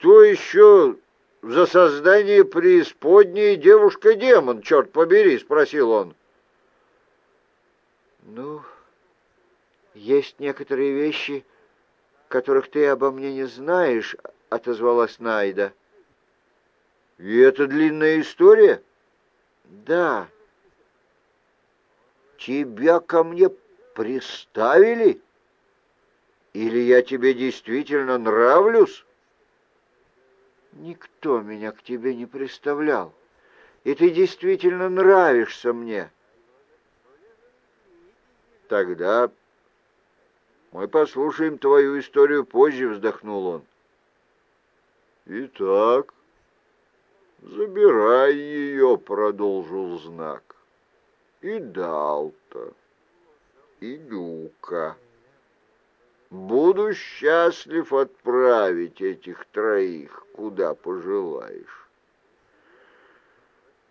кто еще за создание преисподней девушка-демон, черт побери?» — спросил он. «Ну, есть некоторые вещи, которых ты обо мне не знаешь», — отозвалась Найда. «И это длинная история?» «Да». «Тебя ко мне приставили? Или я тебе действительно нравлюсь?» «Никто меня к тебе не приставлял, и ты действительно нравишься мне». «Тогда мы послушаем твою историю позже», — вздохнул он. «Итак, забирай ее», — продолжил знак. «И Далта, и Люка. Буду счастлив отправить этих троих, куда пожелаешь.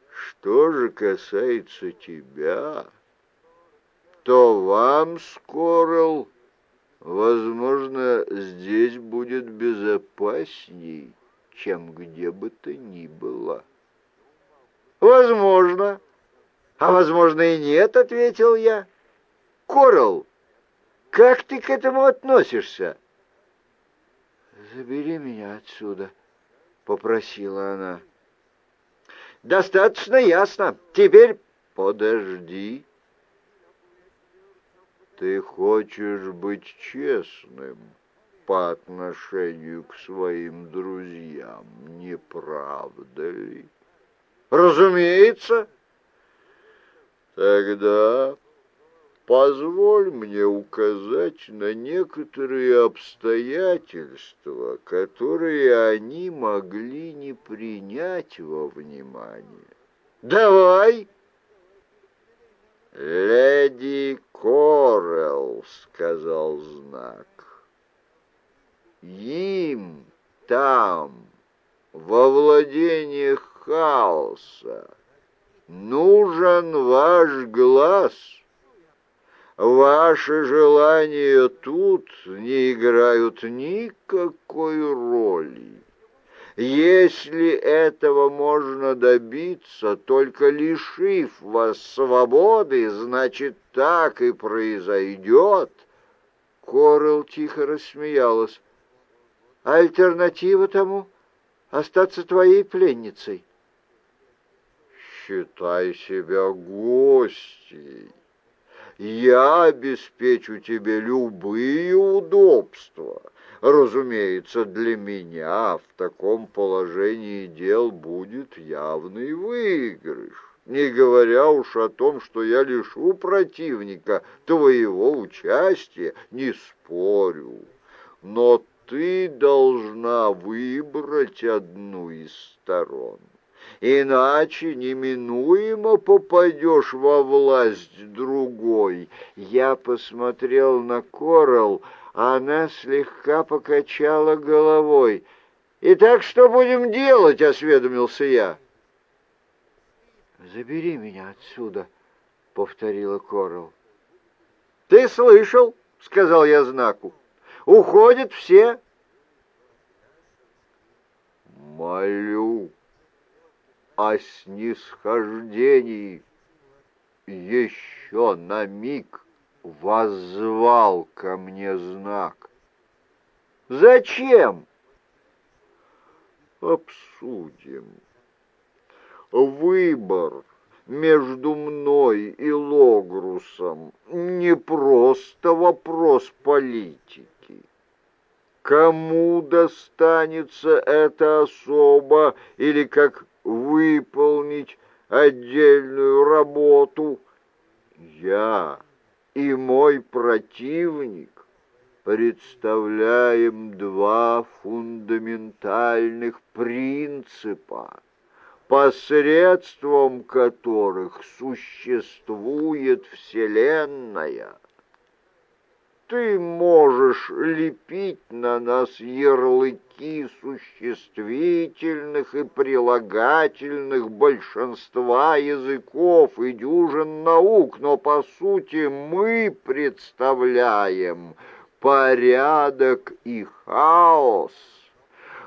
Что же касается тебя, то вам, Скорел, возможно, здесь будет безопасней, чем где бы то ни было. «Возможно. А возможно и нет», — ответил я. «Коралл, как ты к этому относишься?» «Забери меня отсюда», — попросила она. «Достаточно ясно. Теперь подожди». Ты хочешь быть честным по отношению к своим друзьям, не правда ли? Разумеется. Тогда позволь мне указать на некоторые обстоятельства, которые они могли не принять во внимание. Давай. «Леди Корел», — сказал знак, — «им там, во владениях хаоса, нужен ваш глаз». Ваши желания тут не играют никакой роли. Если этого можно добиться, только лишив вас свободы, значит, так и произойдет. Корел тихо рассмеялась. Альтернатива тому — остаться твоей пленницей. Считай себя гостьей. Я обеспечу тебе любые удобства — Разумеется, для меня в таком положении дел будет явный выигрыш, не говоря уж о том, что я лишу противника твоего участия, не спорю. Но ты должна выбрать одну из сторон. Иначе неминуемо попадешь во власть другой. Я посмотрел на Коралл, она слегка покачала головой. «Итак, что будем делать?» — осведомился я. «Забери меня отсюда», — повторила Корал. «Ты слышал?» — сказал я знаку. «Уходят все». «Молю о снисхождении еще на миг» воззвал ко мне знак. «Зачем?» «Обсудим. Выбор между мной и Логрусом не просто вопрос политики. Кому достанется эта особа или как выполнить отдельную работу? Я и мой противник представляем два фундаментальных принципа, посредством которых существует Вселенная — ты можешь лепить на нас ярлыки существительных и прилагательных большинства языков и дюжин наук, но по сути мы представляем порядок и хаос.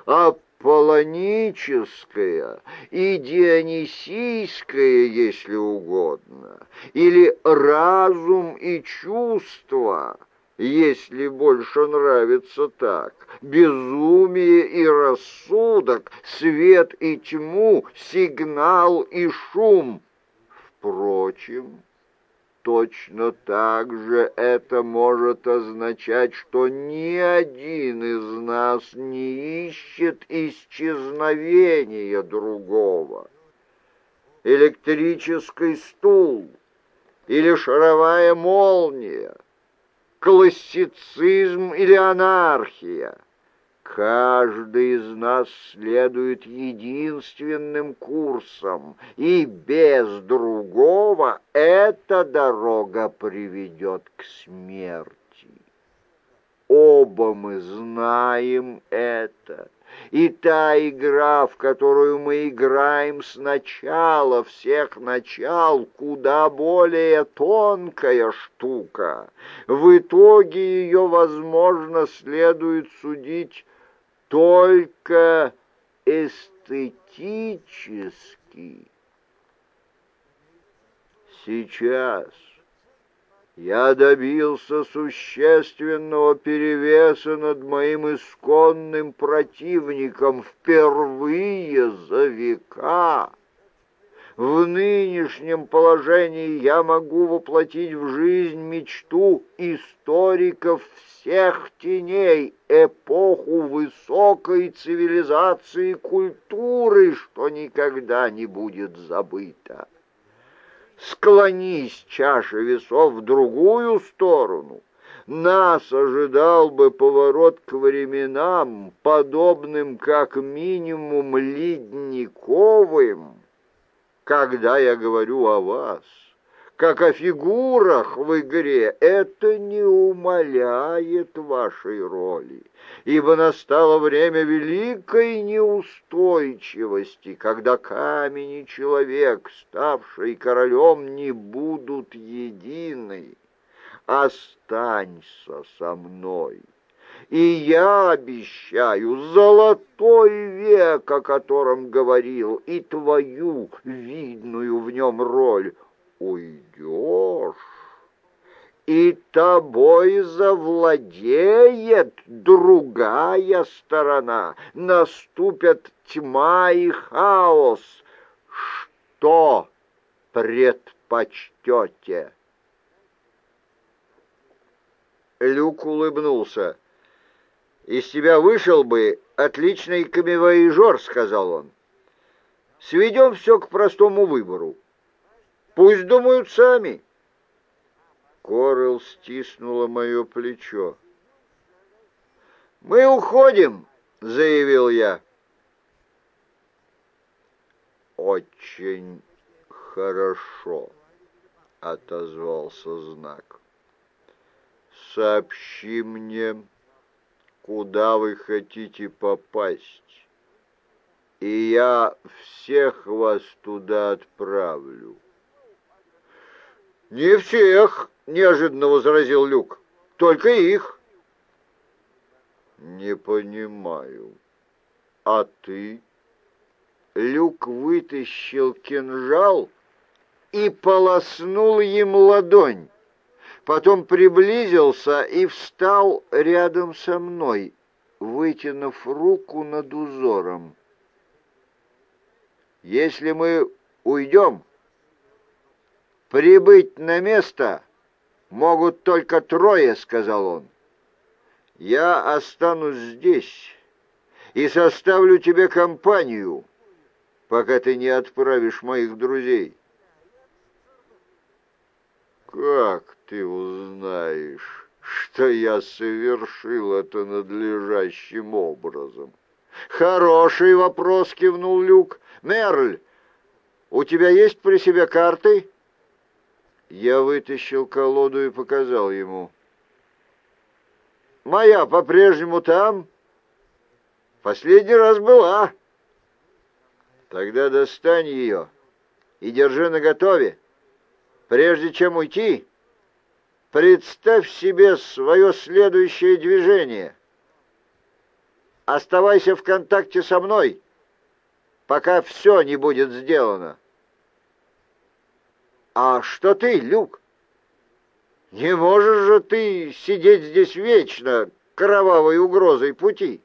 Аполлоническое и дионисийское, если угодно, или разум и чувства, если больше нравится так, безумие и рассудок, свет и тьму, сигнал и шум. Впрочем, Точно так же это может означать, что ни один из нас не ищет исчезновения другого. Электрический стул или шаровая молния, классицизм или анархия — Каждый из нас следует единственным курсом, и без другого эта дорога приведет к смерти. Оба мы знаем это. И та игра, в которую мы играем с начала всех начал, куда более тонкая штука. В итоге ее, возможно, следует судить только эстетически. Сейчас я добился существенного перевеса над моим исконным противником впервые за века. В нынешнем положении я могу воплотить в жизнь мечту историков всех теней, эпоху высокой цивилизации культуры, что никогда не будет забыта. Склонись чаша весов в другую сторону, нас ожидал бы поворот к временам, подобным как минимум ледниковым, когда я говорю о вас, как о фигурах в игре, это не умаляет вашей роли, ибо настало время великой неустойчивости, когда камень и человек, ставший королем, не будут едины. Останься со мной и я обещаю золотой век, о котором говорил, и твою видную в нем роль. Уйдешь, и тобой завладеет другая сторона, наступят тьма и хаос. Что предпочтете? Люк улыбнулся. «Из тебя вышел бы отличный камевоежор», — сказал он. «Сведем все к простому выбору. Пусть думают сами». Корел стиснула мое плечо. «Мы уходим», — заявил я. «Очень хорошо», — отозвался знак. «Сообщи мне...» куда вы хотите попасть, и я всех вас туда отправлю». «Не всех!» — неожиданно возразил Люк. «Только их!» «Не понимаю. А ты?» Люк вытащил кинжал и полоснул им ладонь потом приблизился и встал рядом со мной, вытянув руку над узором. «Если мы уйдем, прибыть на место могут только трое», — сказал он. «Я останусь здесь и составлю тебе компанию, пока ты не отправишь моих друзей». «Как ты узнаешь, что я совершил это надлежащим образом?» «Хороший вопрос», — кивнул Люк. «Мерль, у тебя есть при себе карты?» Я вытащил колоду и показал ему. «Моя по-прежнему там?» «Последний раз была». «Тогда достань ее и держи наготове. Прежде чем уйти, представь себе свое следующее движение. оставайся в контакте со мной, пока все не будет сделано. А что ты, Люк? Не можешь же ты сидеть здесь вечно, кровавой угрозой пути.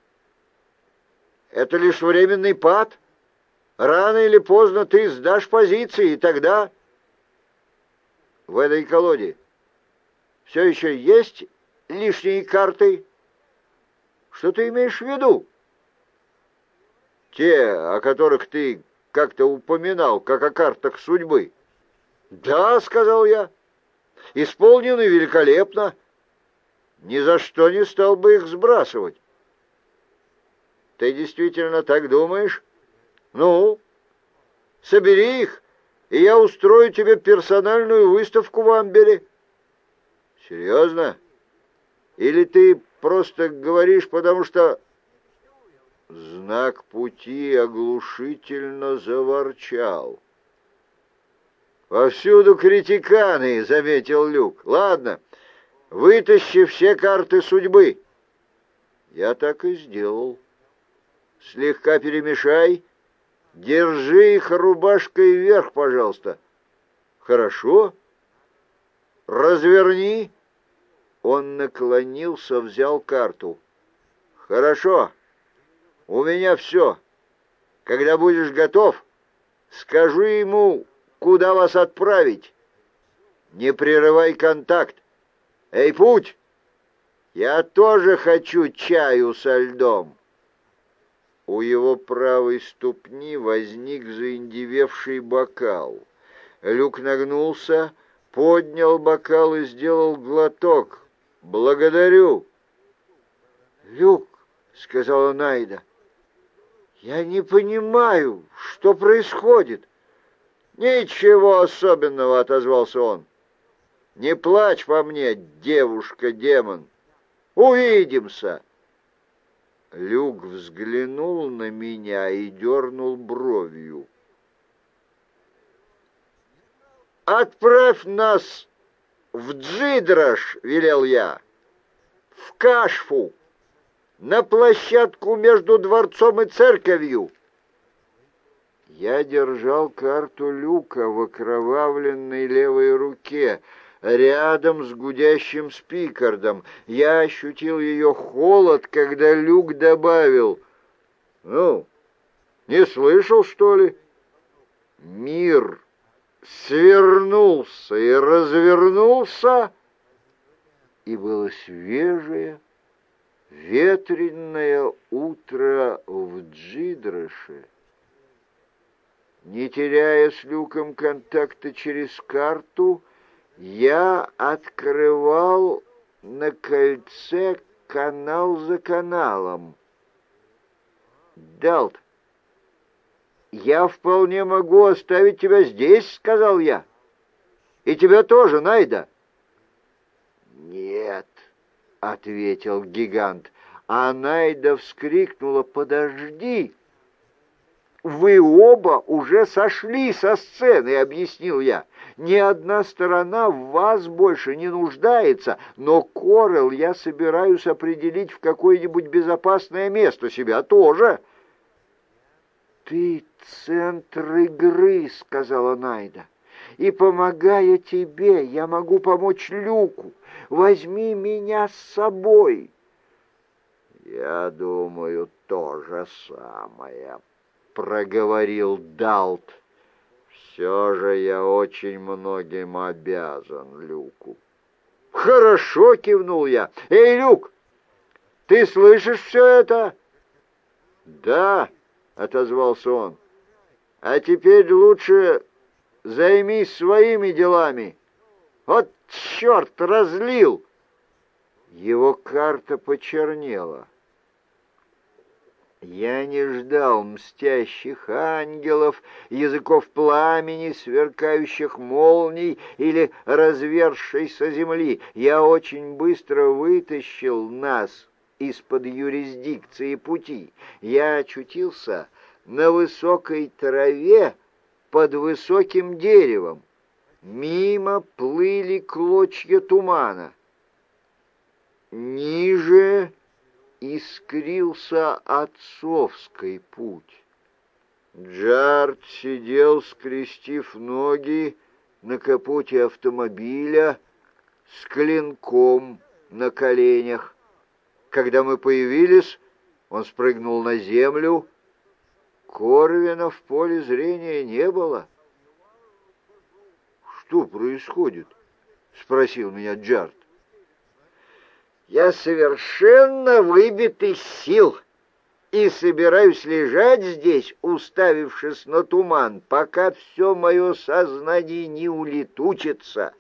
Это лишь временный пад. Рано или поздно ты сдашь позиции, и тогда... В этой колоде все еще есть лишние карты? Что ты имеешь в виду? Те, о которых ты как-то упоминал, как о картах судьбы. Да, сказал я, исполнены великолепно. Ни за что не стал бы их сбрасывать. Ты действительно так думаешь? Ну, собери их, и я устрою тебе персональную выставку в Амбере. Серьезно? Или ты просто говоришь, потому что... Знак пути оглушительно заворчал. «Повсюду критиканы», — заметил Люк. «Ладно, вытащи все карты судьбы». Я так и сделал. Слегка перемешай. Держи их рубашкой вверх, пожалуйста. Хорошо. Разверни. Он наклонился, взял карту. Хорошо. У меня все. Когда будешь готов, скажу ему, куда вас отправить. Не прерывай контакт. Эй, путь! Я тоже хочу чаю со льдом. У его правой ступни возник заиндевевший бокал. Люк нагнулся, поднял бокал и сделал глоток. «Благодарю!» «Люк», — сказала Найда, — «я не понимаю, что происходит». «Ничего особенного», — отозвался он. «Не плачь по мне, девушка-демон. Увидимся». Люк взглянул на меня и дернул бровью. «Отправь нас в Джидраш!» — велел я. «В Кашфу! На площадку между дворцом и церковью!» Я держал карту люка в окровавленной левой руке — рядом с гудящим спикардом. Я ощутил ее холод, когда Люк добавил. «Ну, не слышал, что ли?» Мир свернулся и развернулся, и было свежее, ветреное утро в Джидраше. Не теряя с Люком контакта через карту, я открывал на кольце канал за каналом. Далт, я вполне могу оставить тебя здесь, сказал я. И тебя тоже, Найда. Нет, ответил гигант. А Найда вскрикнула, подожди. «Вы оба уже сошли со сцены», — объяснил я. «Ни одна сторона в вас больше не нуждается, но Корел я собираюсь определить в какое-нибудь безопасное место, себя тоже». «Ты центр игры», — сказала Найда. «И, помогая тебе, я могу помочь Люку. Возьми меня с собой». «Я думаю, то же самое», проговорил Далт. «Все же я очень многим обязан Люку». «Хорошо!» — кивнул я. «Эй, Люк, ты слышишь все это?» «Да», — отозвался он. «А теперь лучше займись своими делами. Вот черт, разлил!» Его карта почернела. Я не ждал мстящих ангелов, языков пламени, сверкающих молний или развершейся земли. Я очень быстро вытащил нас из-под юрисдикции пути. Я очутился на высокой траве под высоким деревом. Мимо плыли клочья тумана. Ниже искрился отцовский путь. Джард сидел, скрестив ноги на капоте автомобиля с клинком на коленях. Когда мы появились, он спрыгнул на землю. Корвина в поле зрения не было. «Что происходит?» — спросил меня Джард. «Я совершенно выбит из сил и собираюсь лежать здесь, уставившись на туман, пока все мое сознание не улетучится.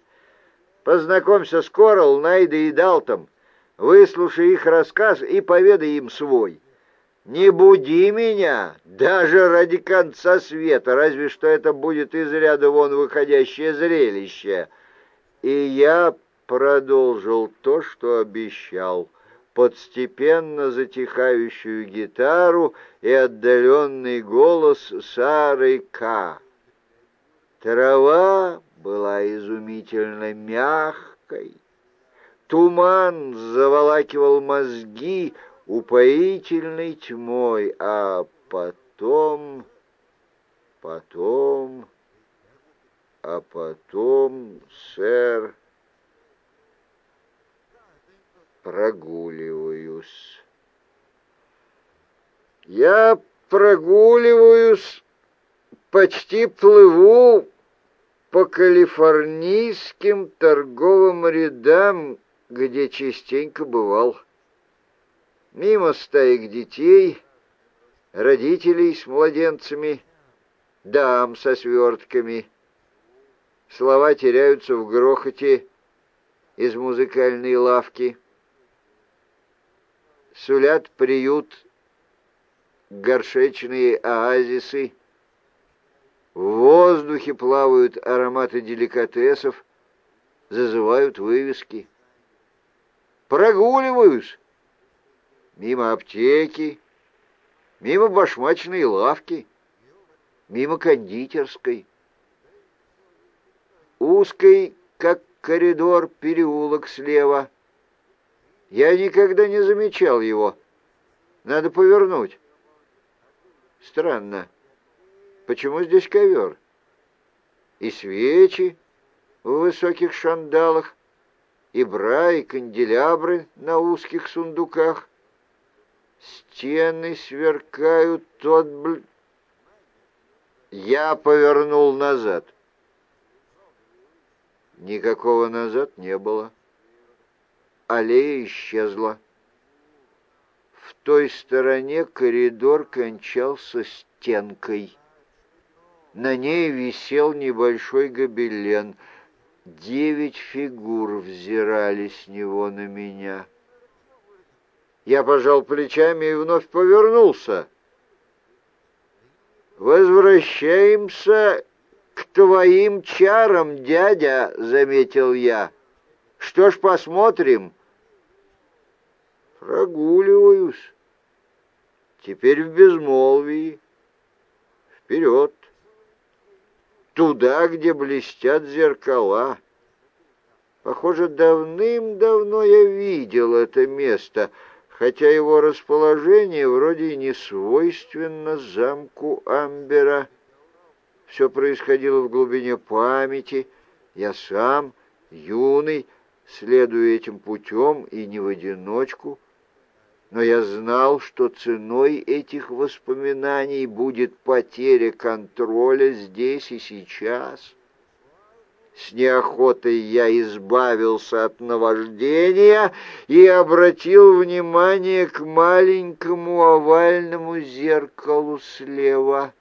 Познакомься с Корал, Найдой и Далтом, выслушай их рассказ и поведай им свой». Не буди меня, даже ради конца света, разве что это будет из ряда вон выходящее зрелище. И я продолжил то, что обещал, подстепенно затихающую гитару и отдаленный голос Сары К. Трава была изумительно мягкой, туман заволакивал мозги, упоительной тьмой, а потом, потом, а потом, сэр, прогуливаюсь. Я прогуливаюсь, почти плыву по калифорнийским торговым рядам, где частенько бывал мимо стаек детей, родителей с младенцами, дам со свертками. Слова теряются в грохоте из музыкальной лавки. Сулят приют горшечные оазисы. В воздухе плавают ароматы деликатесов, зазывают вывески. Прогуливаюсь мимо аптеки, мимо башмачной лавки, мимо кондитерской. Узкий, как коридор, переулок слева. Я никогда не замечал его. Надо повернуть. Странно. Почему здесь ковер? И свечи в высоких шандалах, и бра, и канделябры на узких сундуках. Стены сверкают тот бл... Я повернул назад. Никакого назад не было. Аллея исчезла. В той стороне коридор кончался стенкой. На ней висел небольшой гобелен. Девять фигур взирали с него на меня. Я пожал плечами и вновь повернулся. «Возвращаемся к твоим чарам, дядя», — заметил я. «Что ж, посмотрим». «Прогуливаюсь. Теперь в безмолвии. Вперед. Туда, где блестят зеркала». Похоже, давным-давно я видел это место — хотя его расположение вроде и не свойственно замку Амбера. Все происходило в глубине памяти. Я сам, юный, следую этим путем и не в одиночку. Но я знал, что ценой этих воспоминаний будет потеря контроля здесь и сейчас. С неохотой я избавился от наваждения и обратил внимание к маленькому овальному зеркалу слева.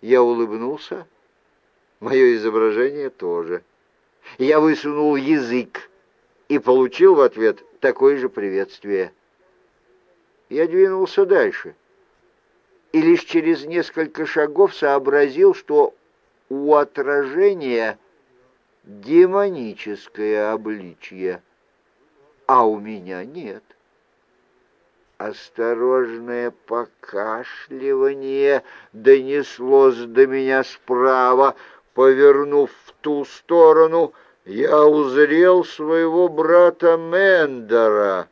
Я улыбнулся. Мое изображение тоже. Я высунул язык и получил в ответ такое же приветствие. Я двинулся дальше и лишь через несколько шагов сообразил, что у отражения демоническое обличье, а у меня нет. Осторожное покашливание донеслось до меня справа. Повернув в ту сторону, я узрел своего брата Мендера.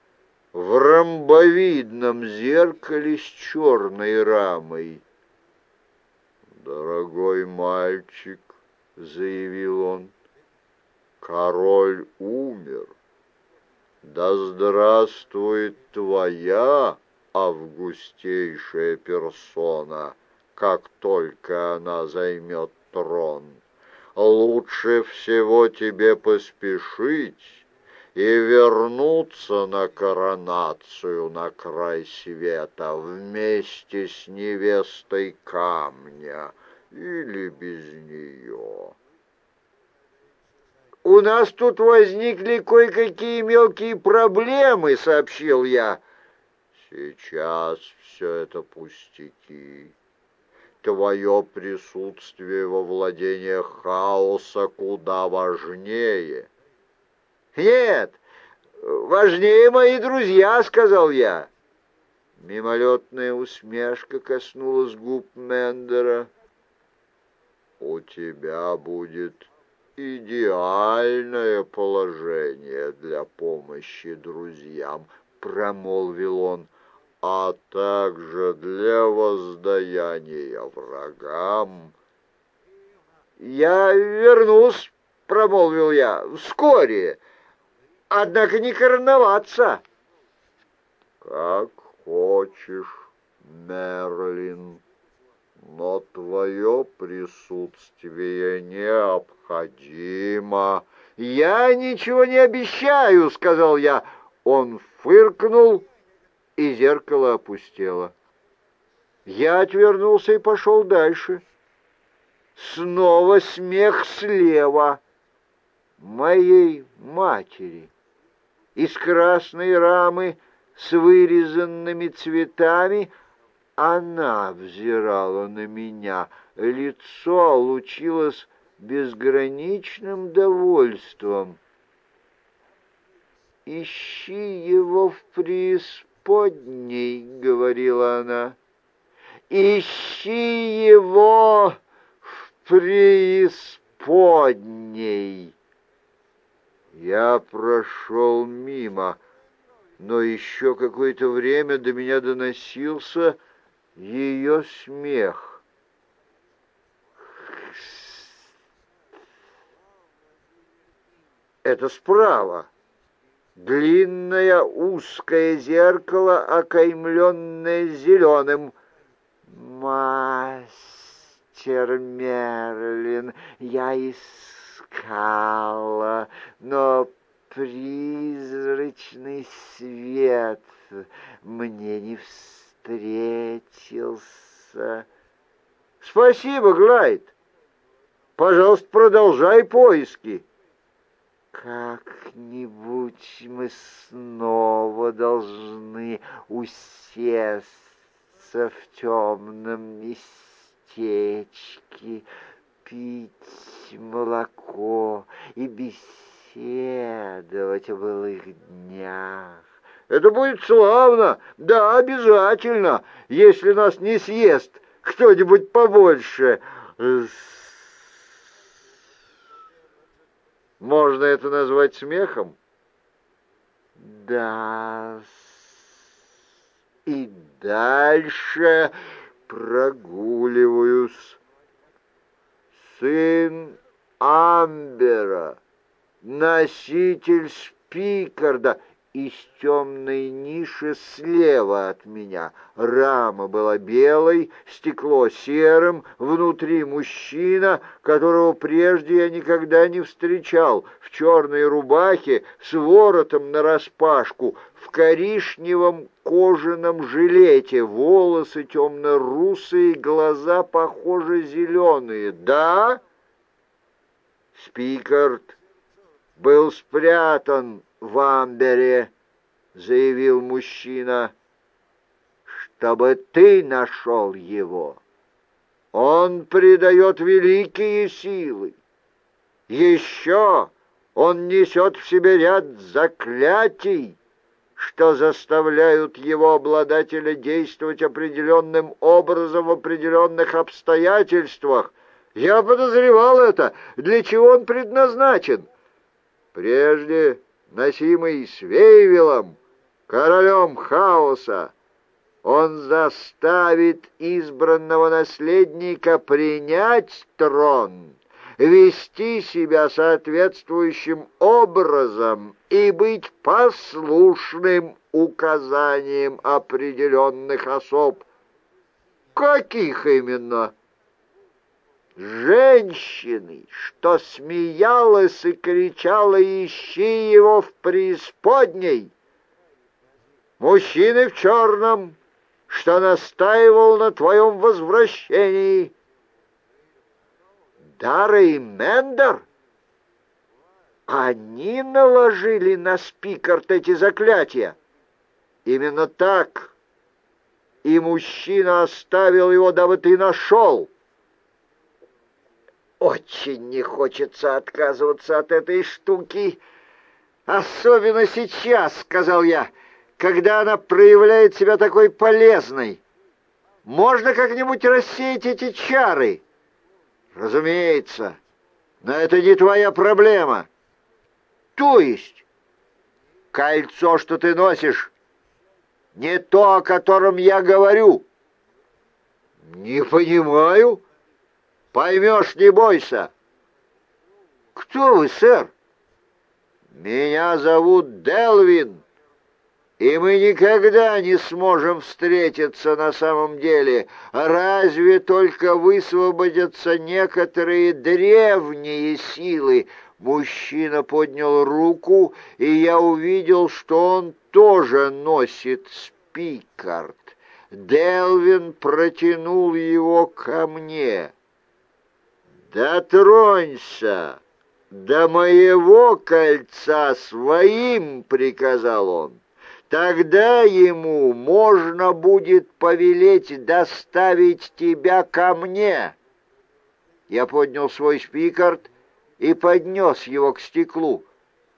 В ромбовидном зеркале с черной рамой. «Дорогой мальчик», — заявил он, — «король умер. Да здравствует твоя августейшая персона, как только она займет трон. Лучше всего тебе поспешить» и вернуться на коронацию на край света вместе с невестой камня или без нее. «У нас тут возникли кое-какие мелкие проблемы», — сообщил я. «Сейчас все это пустяки. Твое присутствие во владениях хаоса куда важнее». «Нет, важнее мои друзья», — сказал я. Мимолетная усмешка коснулась губ Мендера. «У тебя будет идеальное положение для помощи друзьям», — промолвил он, «а также для воздаяния врагам». «Я вернусь», — промолвил я, — «вскоре» однако не короноваться. Как хочешь, Мерлин, но твое присутствие необходимо. Я ничего не обещаю, сказал я. Он фыркнул, и зеркало опустело. Я отвернулся и пошел дальше. Снова смех слева моей матери из красной рамы с вырезанными цветами, она взирала на меня, лицо лучилось безграничным довольством. «Ищи его в преисподней», — говорила она, — «ищи его в преисподней». Я прошел мимо, но еще какое-то время до меня доносился ее смех. Это справа. Длинное узкое зеркало, окаймленное зеленым. Мастер Мерлин, я из искала, но призрачный свет мне не встретился. Спасибо, Глайд. Пожалуйста, продолжай поиски. Как-нибудь мы снова должны усесться в темном местечке, пить молоко и беседовать о былых днях. Это будет славно, да, обязательно, если нас не съест кто-нибудь побольше. Можно это назвать смехом? Да. И дальше прогуливаюсь сын Амбера, носитель Спикарда из темной ниши слева от меня. Рама была белой, стекло серым, внутри мужчина, которого прежде я никогда не встречал, в черной рубахе с воротом нараспашку, в коричневом кожаном жилете, волосы темно-русые, глаза, похоже, зеленые. Да, Спикард был спрятан в Амбере, — заявил мужчина, — чтобы ты нашел его. Он придает великие силы. Еще он несет в себе ряд заклятий, что заставляют его обладателя действовать определенным образом в определенных обстоятельствах. Я подозревал это, для чего он предназначен. Прежде носимый Свейвелом, королем хаоса. Он заставит избранного наследника принять трон, вести себя соответствующим образом и быть послушным указаниям определенных особ. Каких именно? Женщины, что смеялась и кричала «Ищи его в преисподней!» Мужчины в черном, что настаивал на твоем возвращении. Дара и Мендер? Они наложили на Спикарт эти заклятия. Именно так. И мужчина оставил его, дабы ты нашел. Очень не хочется отказываться от этой штуки. Особенно сейчас, — сказал я, — когда она проявляет себя такой полезной. Можно как-нибудь рассеять эти чары? Разумеется, но это не твоя проблема. То есть кольцо, что ты носишь, не то, о котором я говорю. Не понимаю. Поймешь, не бойся. Кто вы, сэр? Меня зовут Делвин, и мы никогда не сможем встретиться на самом деле, разве только высвободятся некоторые древние силы. Мужчина поднял руку, и я увидел, что он тоже носит спикард. Делвин протянул его ко мне. «Дотронься до моего кольца своим!» — приказал он. «Тогда ему можно будет повелеть доставить тебя ко мне!» Я поднял свой спикард и поднес его к стеклу.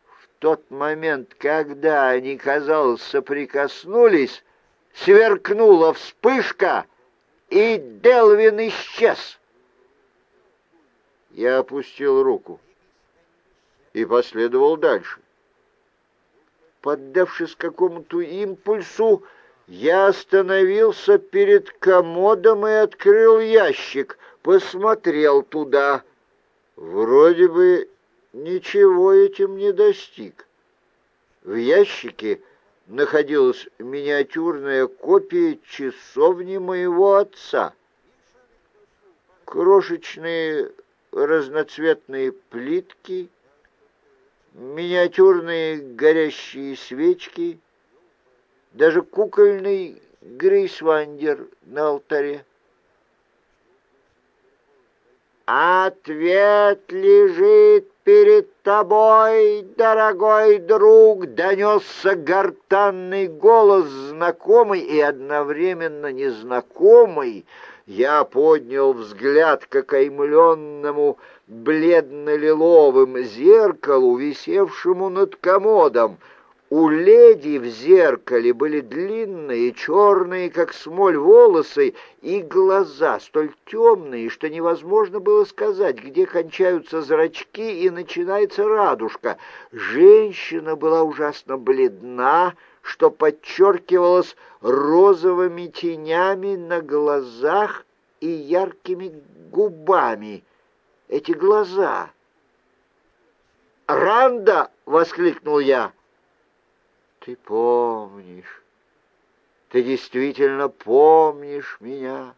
В тот момент, когда они, казалось, соприкоснулись, сверкнула вспышка, и Делвин исчез. Я опустил руку и последовал дальше. Поддавшись какому-то импульсу, я остановился перед комодом и открыл ящик, посмотрел туда. Вроде бы ничего этим не достиг. В ящике находилась миниатюрная копия часовни моего отца. Крошечные разноцветные плитки, миниатюрные горящие свечки, даже кукольный грейсвандер на алтаре. «Ответ лежит перед тобой, дорогой друг!» — донесся гортанный голос, знакомый и одновременно незнакомый, я поднял взгляд к окаймленному бледно-лиловым зеркалу, висевшему над комодом. У леди в зеркале были длинные, черные, как смоль, волосы и глаза, столь темные, что невозможно было сказать, где кончаются зрачки и начинается радужка. Женщина была ужасно бледна, что подчеркивалось розовыми тенями на глазах и яркими губами. Эти глаза... «Ранда!» — воскликнул я. «Ты помнишь, ты действительно помнишь меня?»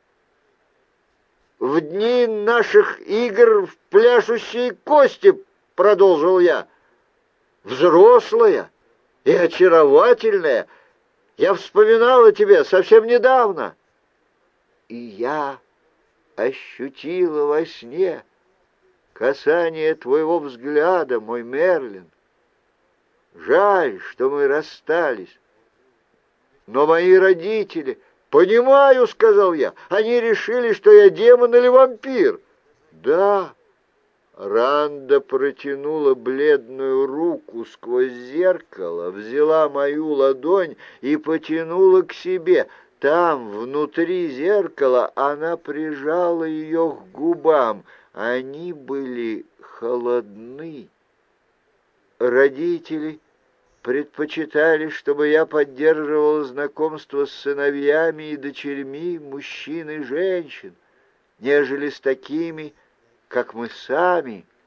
«В дни наших игр в пляшущие кости», — продолжил я, — «взрослая» и очаровательная. Я вспоминала тебя совсем недавно. И я ощутила во сне касание твоего взгляда, мой Мерлин. Жаль, что мы расстались. Но мои родители... «Понимаю», — сказал я, — «они решили, что я демон или вампир». «Да, Ранда протянула бледную руку сквозь зеркало, взяла мою ладонь и потянула к себе. Там, внутри зеркала, она прижала ее к губам. Они были холодны. Родители предпочитали, чтобы я поддерживал знакомство с сыновьями и дочерьми мужчин и женщин, нежели с такими, как мы сами —